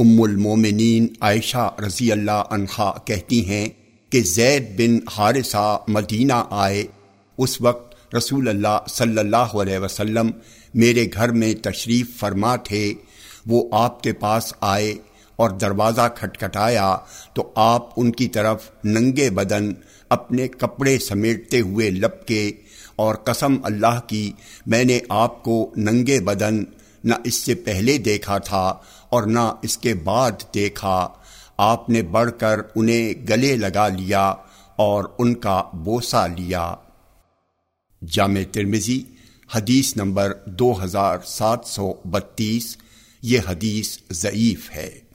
ام المومنین عائشہ رضی اللہ عنہا کہتی ہیں کہ زید بن حارثہ مدینہ آئے۔ اس وقت رسول اللہ صلی اللہ علیہ وسلم میرے گھر میں تشریف فرما تھے۔ وہ آپ کے پاس آئے اور دروازہ کھٹکھٹایا تو آپ ان کی طرف ننگے بدن اپنے کپڑے سمیٹتے ہوئے لپ کے اور قسم اللہ کی، میں نے آپ کو ننگے بدن نہ اس سے پہلے دیکھا تھا اور نہ اس کے بعد دیکھا۔ آپ نے بڑھ کر انہیں گلے لگا لیا اور ان کا بوسا لیا۔ جامع ترمزی حدیث نمبر دو ہزار سات سو بتیس، یہ حدیث ضعیف ہے۔